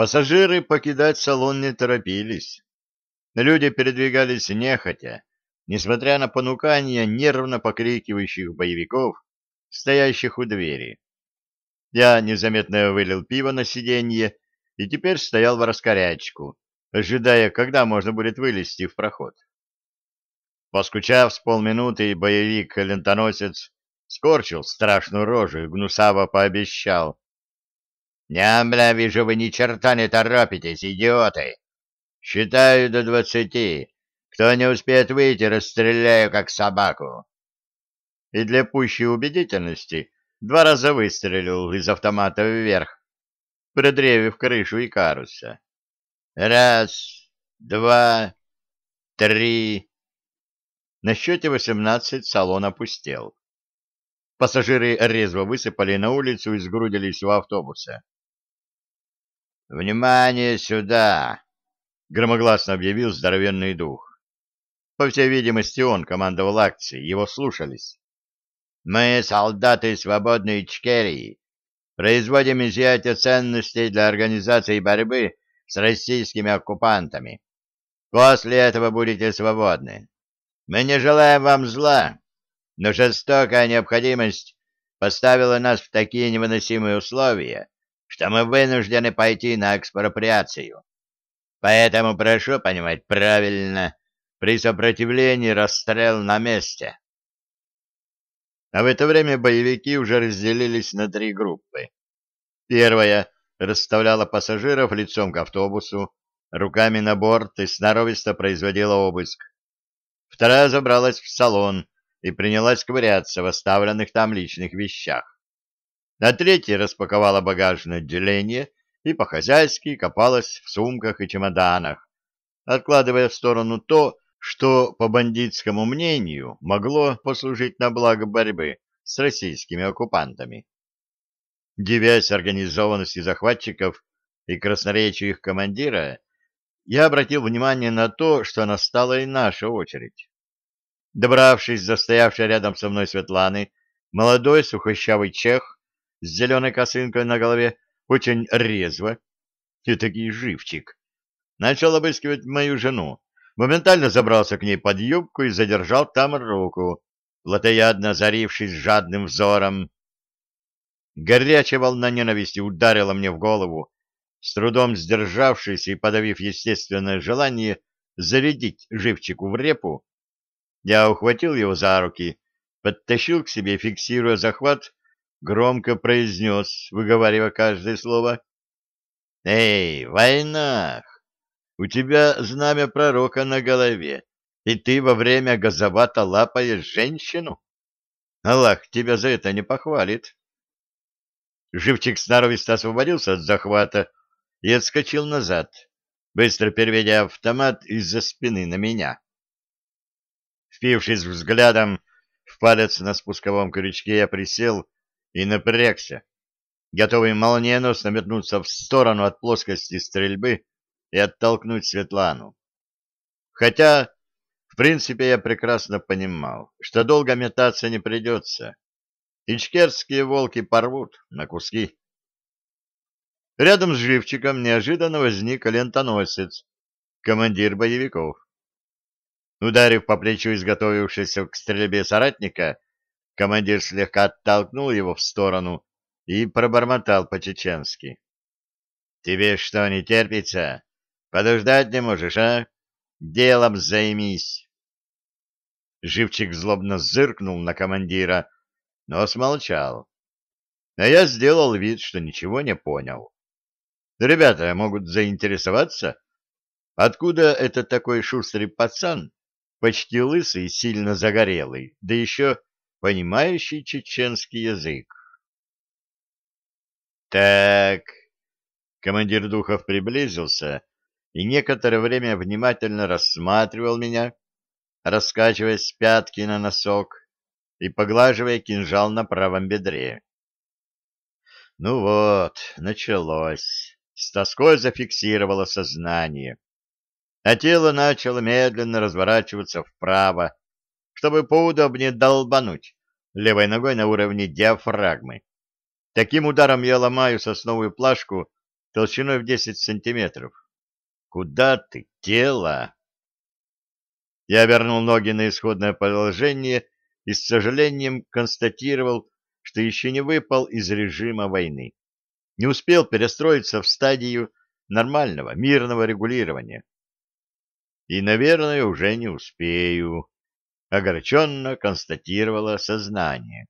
Пассажиры покидать салон не торопились. Люди передвигались нехотя, несмотря на понукания нервно покрикивающих боевиков, стоящих у двери. Я незаметно вылил пиво на сиденье и теперь стоял в раскорячку, ожидая, когда можно будет вылезти в проход. Поскучав с полминуты, боевик-лентоносец скорчил страшную рожу и гнусаво пообещал. — Не, бля, вижу, вы ни черта не торопитесь, идиоты! Считаю до двадцати. Кто не успеет выйти, расстреляю, как собаку. И для пущей убедительности два раза выстрелил из автомата вверх, придревив крышу и каруса. Раз, два, три. На счете восемнадцать салон опустел. Пассажиры резво высыпали на улицу и сгрудились у автобуса. «Внимание сюда!» — громогласно объявил здоровенный дух. По всей видимости, он командовал акцией, его слушались. «Мы, солдаты свободной Ичкерии, производим изъятие ценностей для организации борьбы с российскими оккупантами. После этого будете свободны. Мы не желаем вам зла, но жестокая необходимость поставила нас в такие невыносимые условия, что мы вынуждены пойти на экспроприацию. Поэтому прошу понимать правильно, при сопротивлении расстрел на месте. А в это время боевики уже разделились на три группы. Первая расставляла пассажиров лицом к автобусу, руками на борт и сноровисто производила обыск. Вторая забралась в салон, и принялась ковыряться в оставленных там личных вещах. На третьей распаковала багажное отделение и по-хозяйски копалась в сумках и чемоданах, откладывая в сторону то, что, по бандитскому мнению, могло послужить на благо борьбы с российскими оккупантами. Девясь организованности захватчиков и красноречию их командира, я обратил внимание на то, что настала и наша очередь. Добравшись до рядом со мной Светланы, молодой сухощавый чех с зеленой косынкой на голове очень резво, и таки живчик, начал обыскивать мою жену, моментально забрался к ней под юбку и задержал там руку, плотоядно зарившись жадным взором. Горячая волна ненависти ударила мне в голову, с трудом сдержавшись и подавив естественное желание зарядить живчику в репу, я ухватил его за руки, подтащил к себе, фиксируя захват, громко произнес, выговаривая каждое слово. «Эй, войнах! У тебя знамя пророка на голове, и ты во время газовата лапаешь женщину? Аллах тебя за это не похвалит». Живчик сноровисто освободился от захвата и отскочил назад, быстро переведя автомат из-за спины на меня. Впившись взглядом в палец на спусковом крючке, я присел и напрягся, готовый молниеносно метнуться в сторону от плоскости стрельбы и оттолкнуть Светлану. Хотя, в принципе, я прекрасно понимал, что долго метаться не придется. Ичкерские волки порвут на куски. Рядом с живчиком неожиданно возник лентоносец, командир боевиков. Ударив по плечу изготовившегося к стрельбе соратника, командир слегка оттолкнул его в сторону и пробормотал по-чеченски. — Тебе что, не терпится? Подождать не можешь, а? Делом займись. Живчик злобно зыркнул на командира, но смолчал. А я сделал вид, что ничего не понял. Ребята могут заинтересоваться, откуда этот такой шустрый пацан почти лысый и сильно загорелый, да еще понимающий чеченский язык. «Так...» Командир Духов приблизился и некоторое время внимательно рассматривал меня, раскачиваясь с пятки на носок и поглаживая кинжал на правом бедре. Ну вот, началось. С тоской зафиксировало сознание а тело начало медленно разворачиваться вправо, чтобы поудобнее долбануть левой ногой на уровне диафрагмы. Таким ударом я ломаю сосновую плашку толщиной в 10 сантиметров. Куда ты, тело? Я вернул ноги на исходное положение и с сожалением констатировал, что еще не выпал из режима войны. Не успел перестроиться в стадию нормального, мирного регулирования. И, наверное, уже не успею, огорченно констатировало сознание.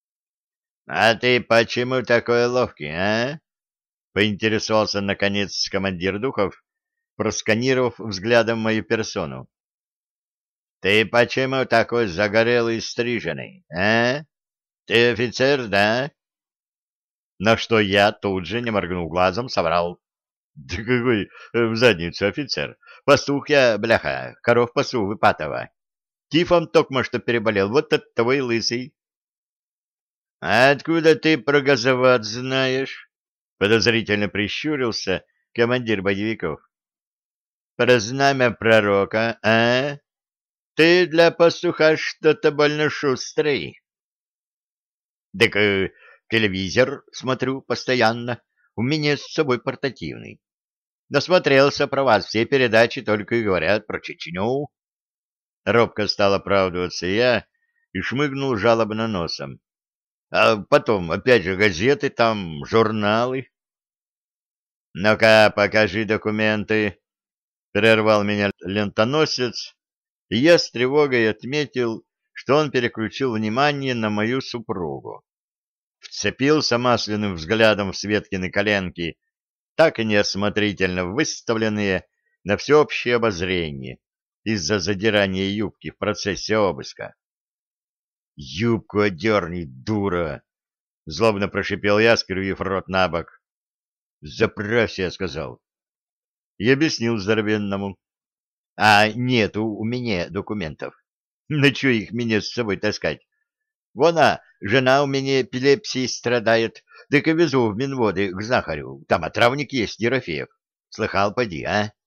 — А ты почему такой ловкий, а? — поинтересовался, наконец, командир духов, просканировав взглядом мою персону. — Ты почему такой загорелый и стриженный, а? Ты офицер, да? На что я тут же, не моргнув глазом, соврал. Да какой э, в задницу офицер? Пастух я, бляха, коров пасу выпатова. Тифом токмо что переболел, вот от того и лысый. — А откуда ты про газоват знаешь? — подозрительно прищурился командир боевиков. — Про знамя пророка, а? Ты для пастуха что-то больно шустрый. — Так э, телевизор смотрю постоянно, у меня с собой портативный. Насмотрелся про вас, все передачи только и говорят про Чечню. Робко стал оправдываться я и шмыгнул жалобно носом. А потом, опять же, газеты там, журналы. «Ну-ка, покажи документы», — прервал меня лентоносец, и я с тревогой отметил, что он переключил внимание на мою супругу. Вцепился масляным взглядом в Светкины коленки — так и неосмотрительно выставленные на всеобщее обозрение из-за задирания юбки в процессе обыска. «Юбку одерни, дура!» — злобно прошипел я, скривив рот на бок. «Заправься», — я сказал. И объяснил здоровенному. «А нету у меня документов. На что их мне с собой таскать? Вон, а, жена у меня эпилепсией страдает, так и везу в Минводы к знахарю. Там отравник есть, Ерофеев. Слыхал, поди, а? —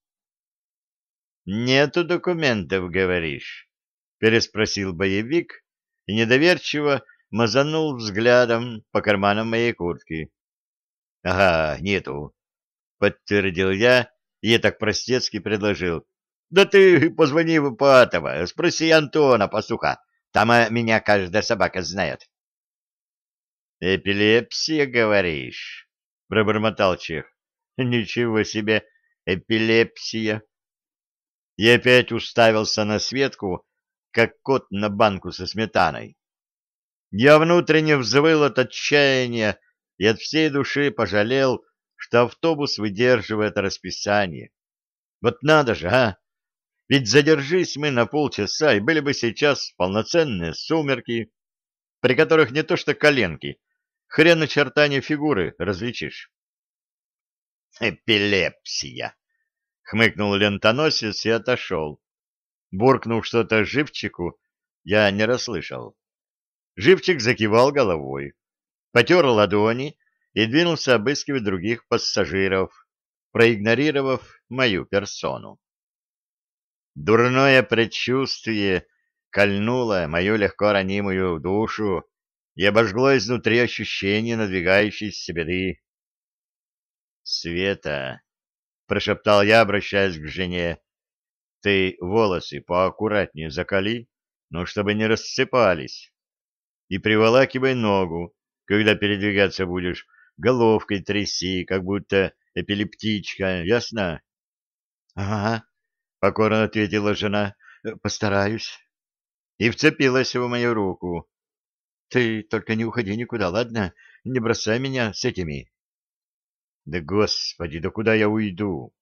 Нету документов, говоришь? — переспросил боевик и недоверчиво мазанул взглядом по карманам моей куртки. — Ага, нету, — подтвердил я и так простецки предложил. — Да ты позвони в Ипатова, спроси Антона, пастуха. Там меня каждая собака знает. «Эпилепсия, говоришь?» — пробормотал Чех. «Ничего себе, эпилепсия!» И опять уставился на Светку, как кот на банку со сметаной. Я внутренне взвыл от отчаяния и от всей души пожалел, что автобус выдерживает расписание. Вот надо же, а! Ведь задержись мы на полчаса, и были бы сейчас полноценные сумерки, при которых не то что коленки, Хрен очертания фигуры различишь. «Эпилепсия!» — хмыкнул лентоносец и отошел. Буркнув что-то живчику, я не расслышал. Живчик закивал головой, потер ладони и двинулся обыскивать других пассажиров, проигнорировав мою персону. Дурное предчувствие кольнуло мою легко ранимую душу, и обожгло изнутри ощущение надвигающейся беды. «Света!» — прошептал я, обращаясь к жене. «Ты волосы поаккуратнее закали, но чтобы не рассыпались. И приволакивай ногу, когда передвигаться будешь, головкой тряси, как будто эпилептичка, ясно?» «Ага», — покорно ответила жена, — «постараюсь». И вцепилась в мою руку. Ты только не уходи никуда, ладно? Не бросай меня с этими. Да господи, да куда я уйду?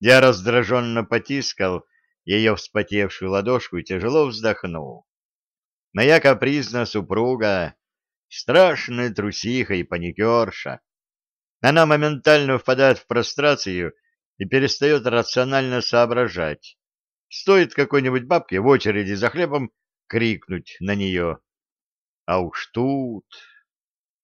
Я раздраженно потискал ее вспотевшую ладошку и тяжело вздохнул. Моя капризная супруга — страшная трусиха и паникерша. Она моментально впадает в прострацию и перестает рационально соображать. Стоит какой-нибудь бабке в очереди за хлебом крикнуть на нее. А уж тут...